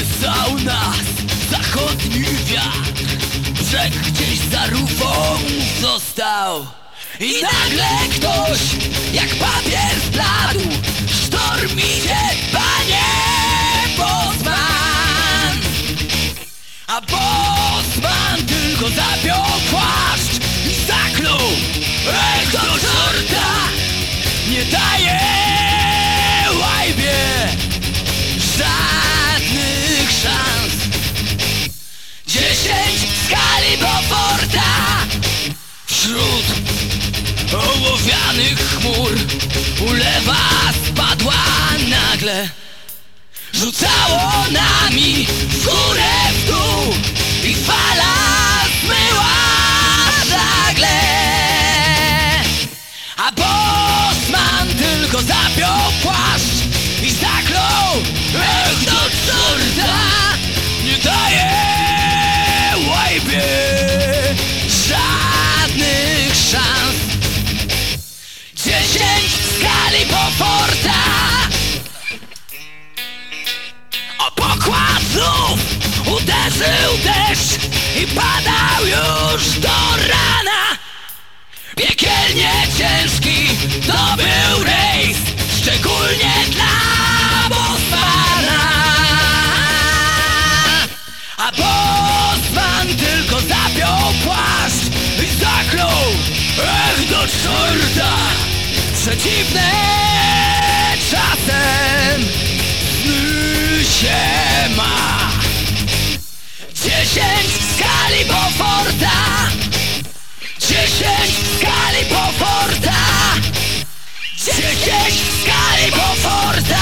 Kołysał nas zachodni wiatr. Brzeg gdzieś za rufą został. I nagle ktoś jak papier zbladł Sztormicie, panie Bosman. A Bosman tylko zapiął płaszcz I zaklął. Ech do czorta! Nie daje ołowianych chmur Ulewa spadła nagle. Rzucało nami w górę uderzył deszcz I padał już do rana. Piekielnie ciężki to był rejs Szczególnie dla Bosmana. A Bosman tylko zapiął płaszcz I zaklął Ech do czorta Przeciwne Gdzieś w skali Beauforta